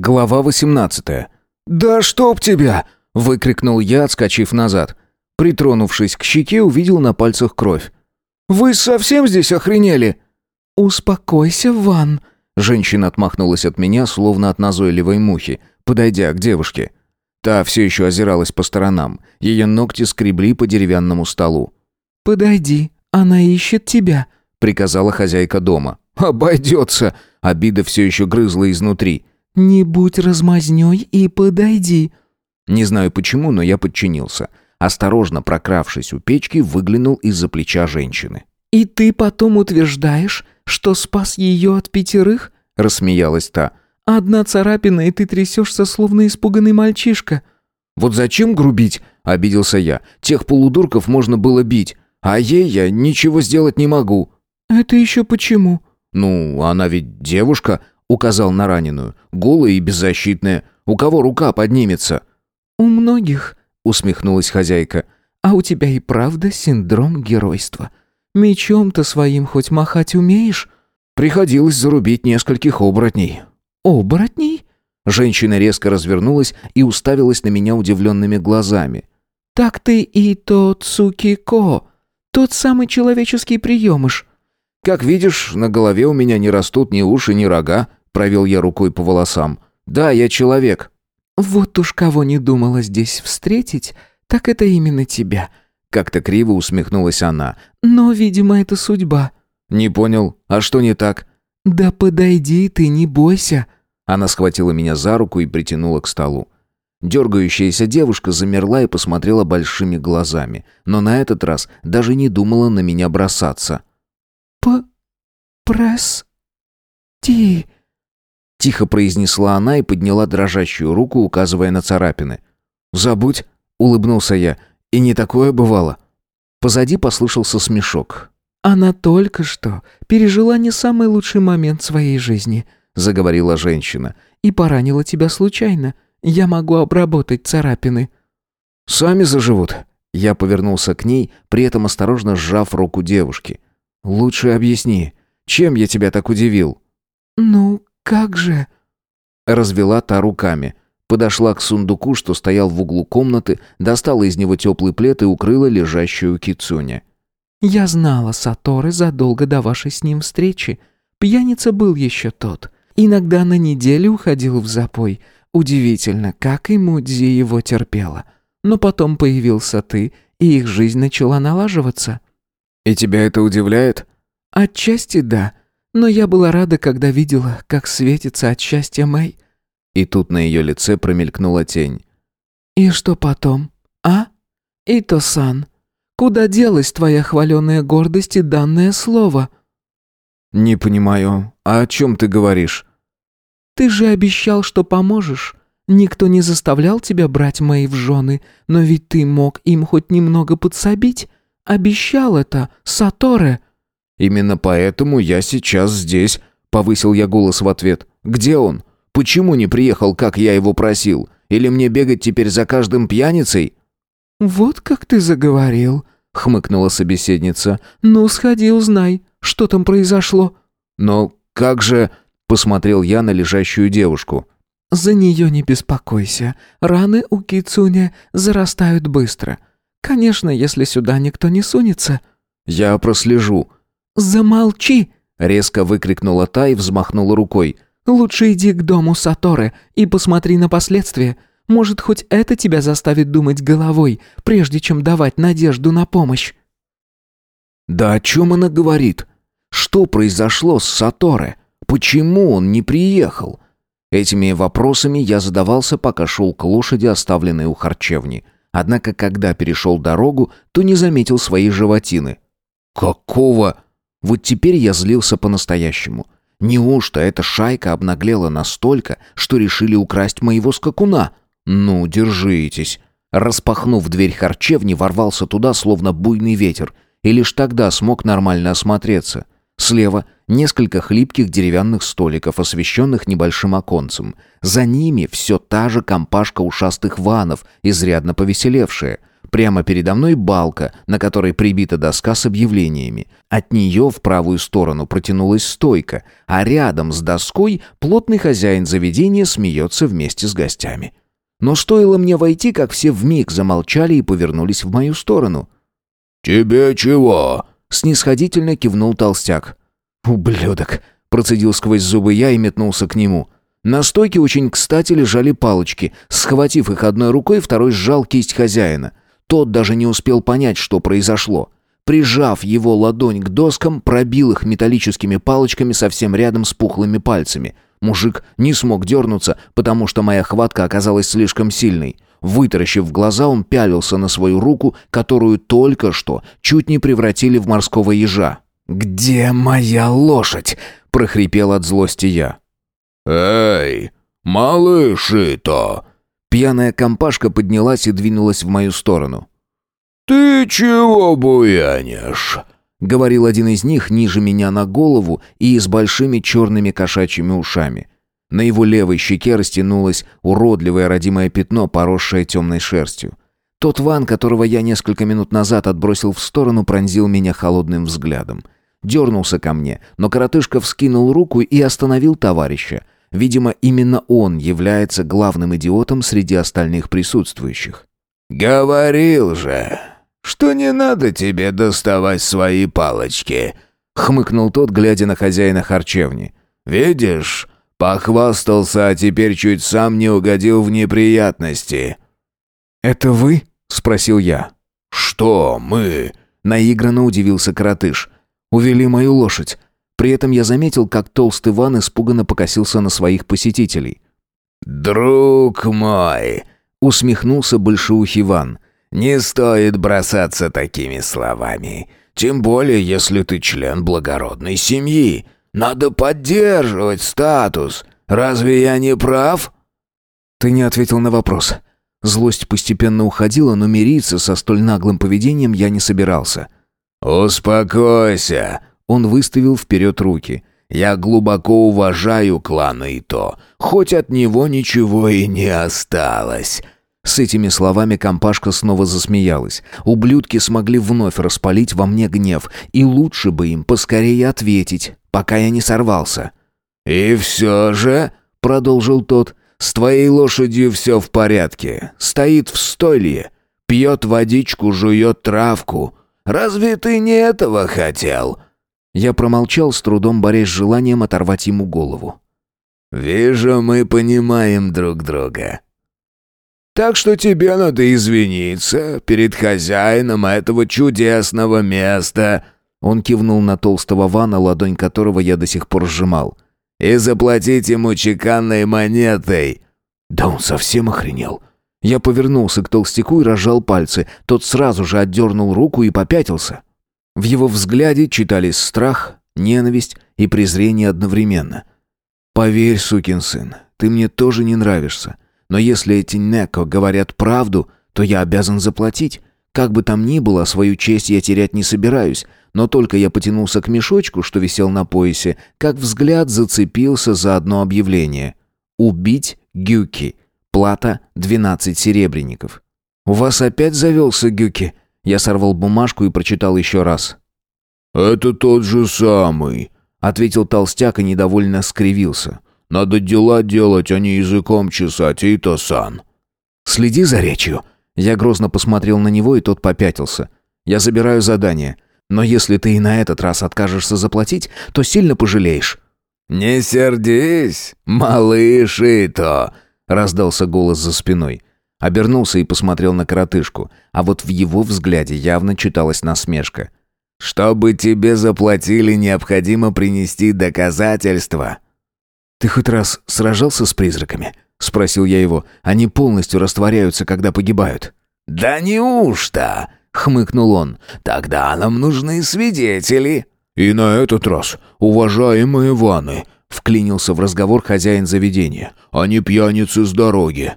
Глава 18. «Да чтоб тебя!» — выкрикнул я, отскочив назад. Притронувшись к щеке, увидел на пальцах кровь. «Вы совсем здесь охренели?» «Успокойся, Ван!» Женщина отмахнулась от меня, словно от назойливой мухи, подойдя к девушке. Та все еще озиралась по сторонам. Ее ногти скребли по деревянному столу. «Подойди, она ищет тебя», — приказала хозяйка дома. «Обойдется!» Обида все еще грызла изнутри. «Не будь размазнёй и подойди». Не знаю почему, но я подчинился. Осторожно прокравшись у печки, выглянул из-за плеча женщины. «И ты потом утверждаешь, что спас ее от пятерых?» — рассмеялась та. «Одна царапина, и ты трясешься, словно испуганный мальчишка». «Вот зачем грубить?» — обиделся я. «Тех полудурков можно было бить, а ей я ничего сделать не могу». «Это еще почему?» «Ну, она ведь девушка», Указал на раненую. Голая и беззащитная. У кого рука поднимется? «У многих», — усмехнулась хозяйка. «А у тебя и правда синдром геройства. Мечом-то своим хоть махать умеешь?» Приходилось зарубить нескольких оборотней. «Оборотней?» Женщина резко развернулась и уставилась на меня удивленными глазами. «Так ты и тот Цукико, тот самый человеческий приемыш». «Как видишь, на голове у меня не растут ни уши, ни рога провел я рукой по волосам. «Да, я человек». «Вот уж кого не думала здесь встретить, так это именно тебя», — как-то криво усмехнулась она. «Но, видимо, это судьба». «Не понял. А что не так?» «Да подойди ты, не бойся». Она схватила меня за руку и притянула к столу. Дергающаяся девушка замерла и посмотрела большими глазами, но на этот раз даже не думала на меня бросаться. «П... пресс... ти...» Тихо произнесла она и подняла дрожащую руку, указывая на царапины. «Забудь», — улыбнулся я, — «и не такое бывало». Позади послышался смешок. «Она только что пережила не самый лучший момент своей жизни», — заговорила женщина, — «и поранила тебя случайно. Я могу обработать царапины». «Сами заживут». Я повернулся к ней, при этом осторожно сжав руку девушки. «Лучше объясни, чем я тебя так удивил?» «Ну, «Как же...» Развела та руками. Подошла к сундуку, что стоял в углу комнаты, достала из него теплый плед и укрыла лежащую кицуня. «Я знала Саторы задолго до вашей с ним встречи. Пьяница был еще тот. Иногда на неделю уходил в запой. Удивительно, как и Мудзи его терпела. Но потом появился ты, и их жизнь начала налаживаться». «И тебя это удивляет?» «Отчасти да. Но я была рада, когда видела, как светится от счастья Мэй. И тут на ее лице промелькнула тень. И что потом, а? Ито-сан, куда делась твоя хваленая гордость и данное слово? Не понимаю, а о чем ты говоришь? Ты же обещал, что поможешь. Никто не заставлял тебя брать Мэй в жены, но ведь ты мог им хоть немного подсобить. Обещал это, Саторе. «Именно поэтому я сейчас здесь», — повысил я голос в ответ. «Где он? Почему не приехал, как я его просил? Или мне бегать теперь за каждым пьяницей?» «Вот как ты заговорил», — хмыкнула собеседница. «Ну, сходи, узнай, что там произошло». «Но как же...» — посмотрел я на лежащую девушку. «За нее не беспокойся. Раны у Кицуня зарастают быстро. Конечно, если сюда никто не сунется». «Я прослежу», «Замолчи!» — резко выкрикнула та и взмахнула рукой. «Лучше иди к дому Саторы и посмотри на последствия. Может, хоть это тебя заставит думать головой, прежде чем давать надежду на помощь». «Да о чем она говорит? Что произошло с Саторе? Почему он не приехал?» Этими вопросами я задавался, пока шел к лошади, оставленной у харчевни. Однако, когда перешел дорогу, то не заметил своей животины. «Какого?» Вот теперь я злился по-настоящему. Неужто эта шайка обнаглела настолько, что решили украсть моего скакуна? Ну, держитесь. Распахнув дверь харчевни, ворвался туда, словно буйный ветер, и лишь тогда смог нормально осмотреться. Слева несколько хлипких деревянных столиков, освещенных небольшим оконцем. За ними все та же компашка ушастых ванов, изрядно повеселевшая. Прямо передо мной балка, на которой прибита доска с объявлениями. От нее в правую сторону протянулась стойка, а рядом с доской плотный хозяин заведения смеется вместе с гостями. Но стоило мне войти, как все вмиг замолчали и повернулись в мою сторону. «Тебе чего?» — снисходительно кивнул толстяк. «Ублюдок!» — процедил сквозь зубы я и метнулся к нему. На стойке очень кстати лежали палочки. Схватив их одной рукой, второй сжал кисть хозяина. Тот даже не успел понять, что произошло. Прижав его ладонь к доскам, пробил их металлическими палочками совсем рядом с пухлыми пальцами. Мужик не смог дернуться, потому что моя хватка оказалась слишком сильной. Вытаращив глаза, он пялился на свою руку, которую только что чуть не превратили в морского ежа. «Где моя лошадь?» — прохрипел от злости я. «Эй, малыши-то!» Пьяная компашка поднялась и двинулась в мою сторону. «Ты чего буянишь?» — говорил один из них ниже меня на голову и с большими черными кошачьими ушами. На его левой щеке растянулось уродливое родимое пятно, поросшее темной шерстью. Тот ван, которого я несколько минут назад отбросил в сторону, пронзил меня холодным взглядом. Дернулся ко мне, но коротышка вскинул руку и остановил товарища — Видимо, именно он является главным идиотом среди остальных присутствующих. «Говорил же, что не надо тебе доставать свои палочки», — хмыкнул тот, глядя на хозяина харчевни. «Видишь, похвастался, а теперь чуть сам не угодил в неприятности». «Это вы?» — спросил я. «Что мы?» — наигранно удивился коротыш. «Увели мою лошадь. При этом я заметил, как толстый Иван испуганно покосился на своих посетителей. «Друг мой!» — усмехнулся большеухий Иван. «Не стоит бросаться такими словами. Тем более, если ты член благородной семьи. Надо поддерживать статус. Разве я не прав?» «Ты не ответил на вопрос». Злость постепенно уходила, но мириться со столь наглым поведением я не собирался. «Успокойся», он выставил вперед руки. «Я глубоко уважаю клана Ито, хоть от него ничего и не осталось». С этими словами компашка снова засмеялась. Ублюдки смогли вновь распалить во мне гнев, и лучше бы им поскорее ответить, пока я не сорвался. «И все же», — продолжил тот, — «с твоей лошадью все в порядке. Стоит в стойле, пьет водичку, жует травку. Разве ты не этого хотел?» Я промолчал, с трудом борясь с желанием оторвать ему голову. «Вижу, мы понимаем друг друга. Так что тебе надо извиниться перед хозяином этого чудесного места». Он кивнул на толстого вана, ладонь которого я до сих пор сжимал. «И заплатить ему чеканной монетой». «Да он совсем охренел». Я повернулся к толстяку и разжал пальцы. Тот сразу же отдернул руку и попятился. В его взгляде читались страх, ненависть и презрение одновременно. «Поверь, сукин сын, ты мне тоже не нравишься. Но если эти Неко говорят правду, то я обязан заплатить. Как бы там ни было, свою честь я терять не собираюсь. Но только я потянулся к мешочку, что висел на поясе, как взгляд зацепился за одно объявление. «Убить Гюки. Плата 12 серебряников». «У вас опять завелся Гюки?» Я сорвал бумажку и прочитал еще раз. «Это тот же самый», — ответил толстяк и недовольно скривился. «Надо дела делать, а не языком чесать, и то сан». «Следи за речью». Я грозно посмотрел на него, и тот попятился. «Я забираю задание. Но если ты и на этот раз откажешься заплатить, то сильно пожалеешь». «Не сердись, малыш Ито!» — раздался голос за спиной. Обернулся и посмотрел на коротышку, а вот в его взгляде явно читалась насмешка. «Чтобы тебе заплатили, необходимо принести доказательства». «Ты хоть раз сражался с призраками?» — спросил я его. «Они полностью растворяются, когда погибают». «Да неужто?» — хмыкнул он. «Тогда нам нужны свидетели». «И на этот раз, уважаемые ваны», — вклинился в разговор хозяин заведения. «Они пьяницы с дороги».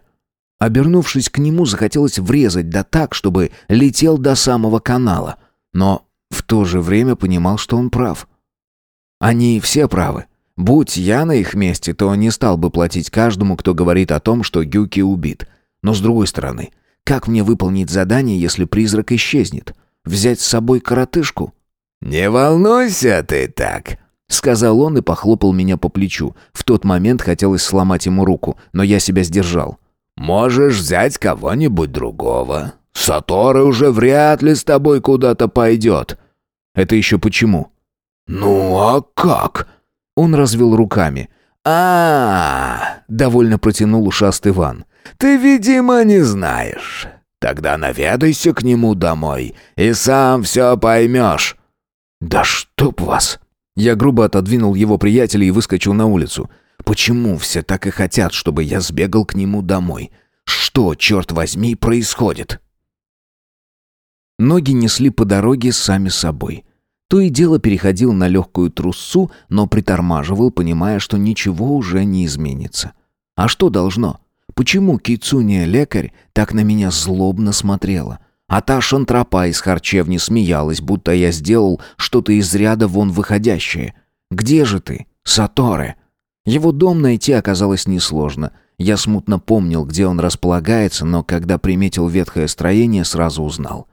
Обернувшись к нему, захотелось врезать да так, чтобы летел до самого канала. Но в то же время понимал, что он прав. Они все правы. Будь я на их месте, то не стал бы платить каждому, кто говорит о том, что Гюки убит. Но с другой стороны, Как мне выполнить задание, если призрак исчезнет? Взять с собой коротышку? «Не волнуйся ты так», — сказал он и похлопал меня по плечу. В тот момент хотелось сломать ему руку, но я себя сдержал. «Можешь взять кого-нибудь другого. Саторы уже вряд ли с тобой куда-то пойдет». «Это еще почему?» «Ну а как?» Он развел руками. а, довольно протянул ушастый Иван. «Ты, видимо, не знаешь. Тогда наведайся к нему домой, и сам все поймешь». «Да чтоб вас!» Я грубо отодвинул его приятеля и выскочил на улицу. «Почему все так и хотят, чтобы я сбегал к нему домой? Что, черт возьми, происходит?» Ноги несли по дороге сами собой. То и дело переходил на легкую труссу, но притормаживал, понимая, что ничего уже не изменится. А что должно? Почему Кицуния-лекарь так на меня злобно смотрела? А та шантропа из харчевни смеялась, будто я сделал что-то из ряда вон выходящее. «Где же ты, Саторе?» Его дом найти оказалось несложно. Я смутно помнил, где он располагается, но когда приметил ветхое строение, сразу узнал.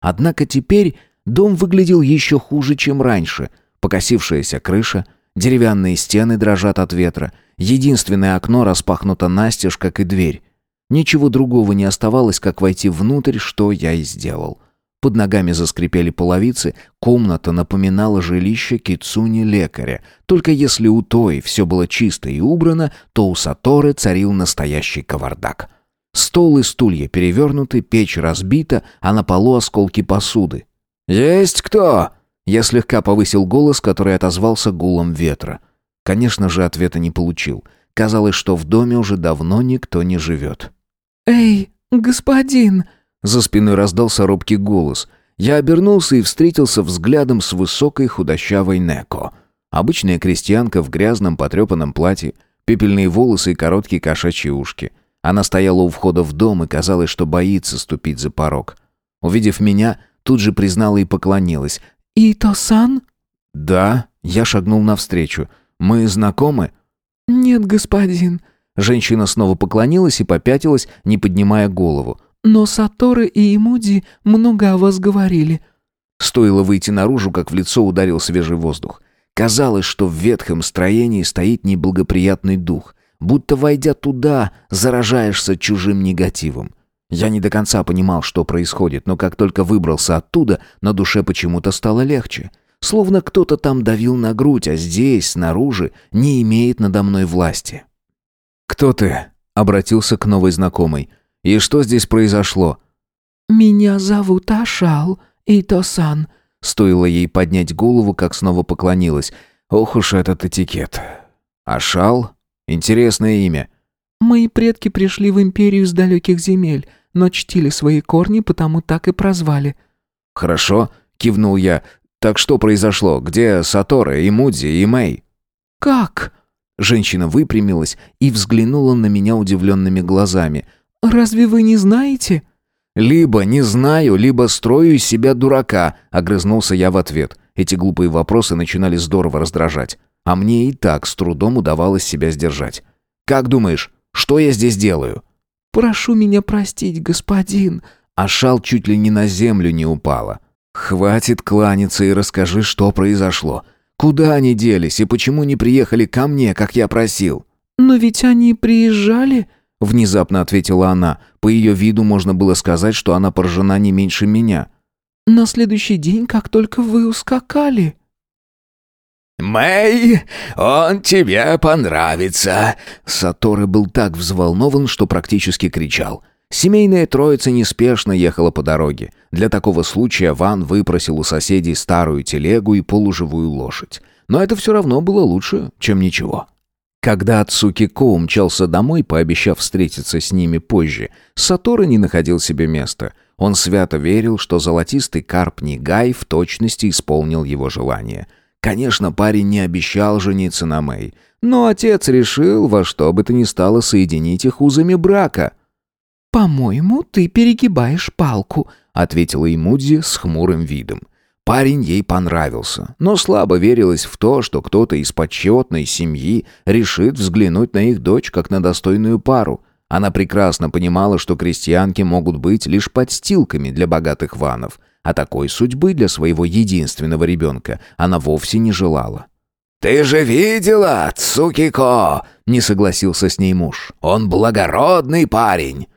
Однако теперь Дом выглядел еще хуже, чем раньше. Покосившаяся крыша, деревянные стены дрожат от ветра, единственное окно распахнуто настежь, как и дверь. Ничего другого не оставалось, как войти внутрь, что я и сделал. Под ногами заскрипели половицы, комната напоминала жилище Кицуни-лекаря. Только если у той все было чисто и убрано, то у Саторы царил настоящий кавардак. Стол и стулья перевернуты, печь разбита, а на полу осколки посуды. «Есть кто?» Я слегка повысил голос, который отозвался гулом ветра. Конечно же, ответа не получил. Казалось, что в доме уже давно никто не живет. «Эй, господин!» За спиной раздался робкий голос. Я обернулся и встретился взглядом с высокой худощавой Неко. Обычная крестьянка в грязном потрепанном платье, пепельные волосы и короткие кошачьи ушки. Она стояла у входа в дом и казалось, что боится ступить за порог. Увидев меня, Тут же признала и поклонилась. «Ито-сан?» «Да», я шагнул навстречу. «Мы знакомы?» «Нет, господин». Женщина снова поклонилась и попятилась, не поднимая голову. «Но Саторы и Имуди много о вас говорили». Стоило выйти наружу, как в лицо ударил свежий воздух. Казалось, что в ветхом строении стоит неблагоприятный дух. Будто, войдя туда, заражаешься чужим негативом. Я не до конца понимал, что происходит, но как только выбрался оттуда, на душе почему-то стало легче. Словно кто-то там давил на грудь, а здесь, снаружи, не имеет надо мной власти. «Кто ты?» — обратился к новой знакомой. «И что здесь произошло?» «Меня зовут Ашал Ито-сан», — стоило ей поднять голову, как снова поклонилась. «Ох уж этот этикет». «Ашал? Интересное имя». «Мои предки пришли в империю с далеких земель но чтили свои корни, потому так и прозвали». «Хорошо», — кивнул я. «Так что произошло? Где Сатора, и Мудзи, и Мэй?» «Как?» Женщина выпрямилась и взглянула на меня удивленными глазами. «Разве вы не знаете?» «Либо не знаю, либо строю из себя дурака», — огрызнулся я в ответ. Эти глупые вопросы начинали здорово раздражать. А мне и так с трудом удавалось себя сдержать. «Как думаешь, что я здесь делаю?» «Прошу меня простить, господин». А шал чуть ли не на землю не упала. «Хватит кланяться и расскажи, что произошло. Куда они делись и почему не приехали ко мне, как я просил?» «Но ведь они приезжали...» Внезапно ответила она. По ее виду можно было сказать, что она поражена не меньше меня. «На следующий день, как только вы ускакали...» «Мэй, он тебе понравится!» Саторы был так взволнован, что практически кричал. Семейная троица неспешно ехала по дороге. Для такого случая Ван выпросил у соседей старую телегу и полуживую лошадь. Но это все равно было лучше, чем ничего. Когда Ацукико умчался домой, пообещав встретиться с ними позже, Саторы не находил себе места. Он свято верил, что золотистый карп Нигай в точности исполнил его желание — Конечно, парень не обещал жениться на Мэй, но отец решил во что бы то ни стало соединить их узами брака. «По-моему, ты перегибаешь палку», — ответила Имудзи с хмурым видом. Парень ей понравился, но слабо верилось в то, что кто-то из почетной семьи решит взглянуть на их дочь как на достойную пару. Она прекрасно понимала, что крестьянки могут быть лишь подстилками для богатых ванов, а такой судьбы для своего единственного ребенка она вовсе не желала. «Ты же видела, Цукико?» — не согласился с ней муж. «Он благородный парень».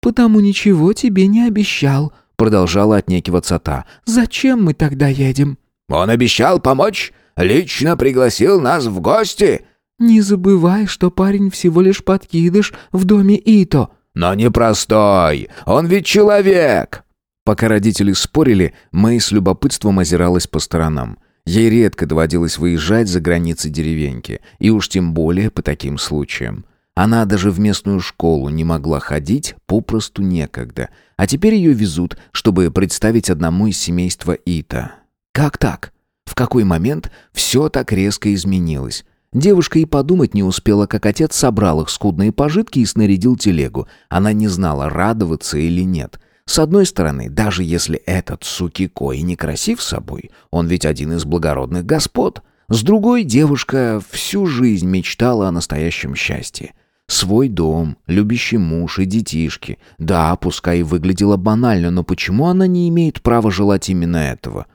«Потому ничего тебе не обещал», — продолжала отнекиваться та. «Зачем мы тогда едем?» «Он обещал помочь, лично пригласил нас в гости». «Не забывай, что парень всего лишь подкидыш в доме Ито». «Но не простой, он ведь человек». Пока родители спорили, Мэй с любопытством озиралась по сторонам. Ей редко доводилось выезжать за границы деревеньки, и уж тем более по таким случаям. Она даже в местную школу не могла ходить, попросту некогда. А теперь ее везут, чтобы представить одному из семейства Ита. Как так? В какой момент все так резко изменилось? Девушка и подумать не успела, как отец собрал их скудные пожитки и снарядил телегу. Она не знала, радоваться или нет. С одной стороны, даже если этот Сукико и не красив собой, он ведь один из благородных господ. С другой, девушка всю жизнь мечтала о настоящем счастье. Свой дом, любящий муж и детишки. Да, пускай и выглядела банально, но почему она не имеет права желать именно этого?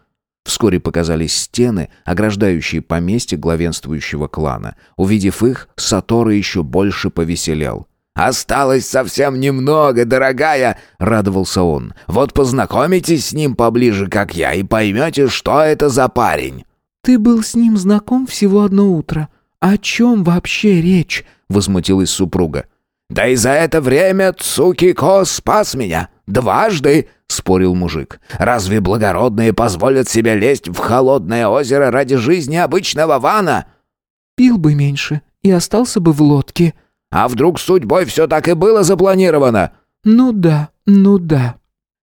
Вскоре показались стены, ограждающие поместье главенствующего клана. Увидев их, Саторы еще больше повеселел. «Осталось совсем немного, дорогая!» — радовался он. «Вот познакомитесь с ним поближе, как я, и поймете, что это за парень!» «Ты был с ним знаком всего одно утро. О чем вообще речь?» — возмутилась супруга. «Да и за это время Цукико спас меня. Дважды!» — спорил мужик. «Разве благородные позволят себе лезть в холодное озеро ради жизни обычного вана?» «Пил бы меньше и остался бы в лодке», а вдруг судьбой все так и было запланировано?» «Ну да, ну да».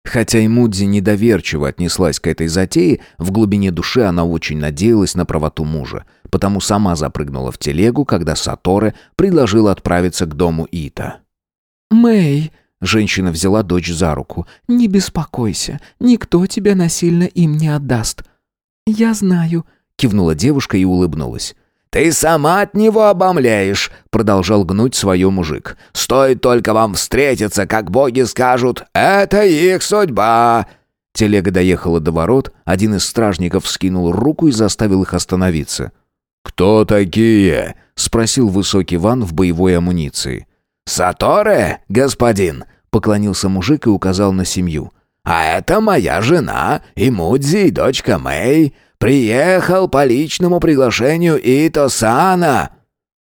Хотя и Мудзи недоверчиво отнеслась к этой затее, в глубине души она очень надеялась на правоту мужа, потому сама запрыгнула в телегу, когда Саторе предложил отправиться к дому Ита. «Мэй», — женщина взяла дочь за руку, — «не беспокойся, никто тебя насильно им не отдаст». «Я знаю», — кивнула девушка и улыбнулась. «Ты сама от него обомляешь», — продолжал гнуть свое мужик. «Стоит только вам встретиться, как боги скажут, это их судьба». Телега доехала до ворот, один из стражников скинул руку и заставил их остановиться. «Кто такие?» — спросил высокий Ван в боевой амуниции. «Саторе, господин», — поклонился мужик и указал на семью. «А это моя жена, и Мудзи, и дочка Мэй. Приехал по личному приглашению Ито-сана».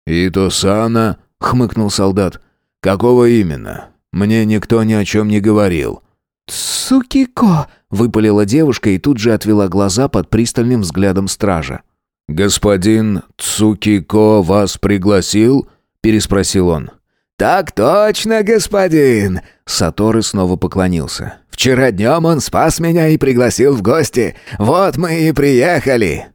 «Ито-сана?» — хмыкнул солдат. «Какого именно? Мне никто ни о чем не говорил». «Цукико!» — выпалила девушка и тут же отвела глаза под пристальным взглядом стража. «Господин Цукико вас пригласил?» — переспросил он. «Так точно, господин!» Саторы снова поклонился. «Вчера днем он спас меня и пригласил в гости. Вот мы и приехали!»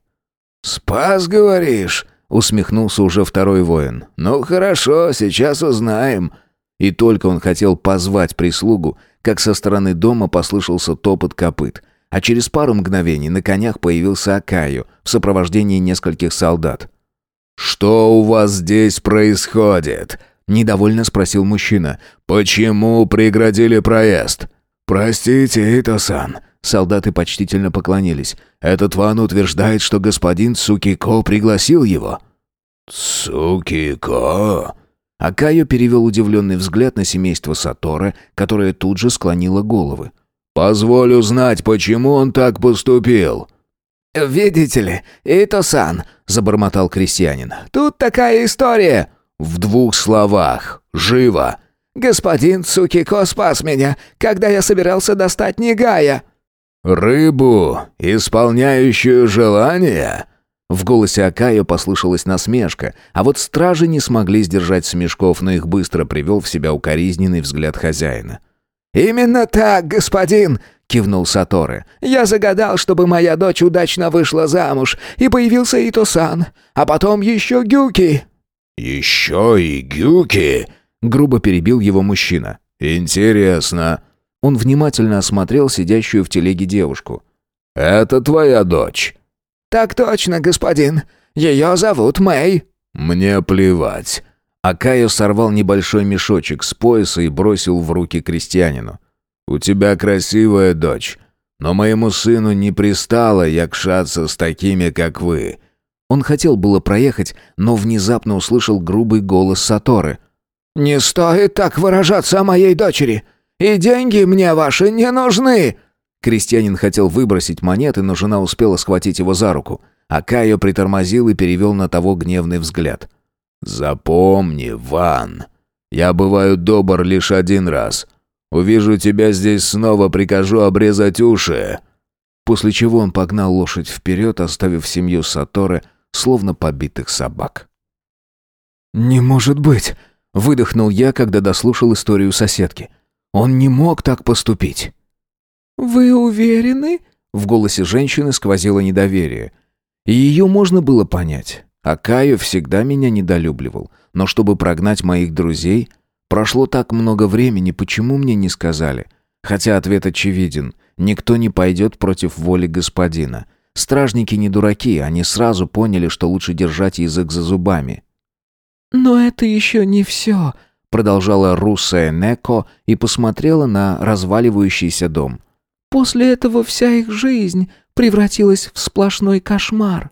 «Спас, говоришь?» — усмехнулся уже второй воин. «Ну хорошо, сейчас узнаем». И только он хотел позвать прислугу, как со стороны дома послышался топот копыт, а через пару мгновений на конях появился Акаю в сопровождении нескольких солдат. «Что у вас здесь происходит?» Недовольно спросил мужчина. «Почему преградили проезд?» «Простите, Ито-сан». Солдаты почтительно поклонились. «Этот ван утверждает, что господин Цукико пригласил его». «Цукико?» Акаю перевел удивленный взгляд на семейство Сатора, которое тут же склонило головы. «Позволю знать, почему он так поступил». «Видите ли, Ито-сан», — забормотал крестьянин, — «тут такая история». В двух словах. Живо. Господин Цукико спас меня, когда я собирался достать Негая. Рыбу, исполняющую желания. В голосе Акая послышалась насмешка, а вот стражи не смогли сдержать смешков, но их быстро привел в себя укоризненный взгляд хозяина. «Именно так, господин!» — кивнул Саторы. «Я загадал, чтобы моя дочь удачно вышла замуж, и появился Итосан, а потом еще Гюки!» «Еще и гюки!» — грубо перебил его мужчина. «Интересно». Он внимательно осмотрел сидящую в телеге девушку. «Это твоя дочь?» «Так точно, господин. Ее зовут Мэй». «Мне плевать». Акайо сорвал небольшой мешочек с пояса и бросил в руки крестьянину. «У тебя красивая дочь, но моему сыну не пристало якшаться с такими, как вы». Он хотел было проехать, но внезапно услышал грубый голос Саторы. «Не стоит так выражаться о моей дочери, и деньги мне ваши не нужны!» Крестьянин хотел выбросить монеты, но жена успела схватить его за руку. А Кайо притормозил и перевел на того гневный взгляд. «Запомни, Ван, я бываю добр лишь один раз. Увижу тебя здесь снова, прикажу обрезать уши». После чего он погнал лошадь вперед, оставив семью Саторы, словно побитых собак. «Не может быть!» — выдохнул я, когда дослушал историю соседки. «Он не мог так поступить!» «Вы уверены?» — в голосе женщины сквозило недоверие. И ее можно было понять. А Каю всегда меня недолюбливал. Но чтобы прогнать моих друзей, прошло так много времени, почему мне не сказали? Хотя ответ очевиден. Никто не пойдет против воли господина. Стражники не дураки, они сразу поняли, что лучше держать язык за зубами. «Но это еще не все», — продолжала русая Неко и посмотрела на разваливающийся дом. «После этого вся их жизнь превратилась в сплошной кошмар».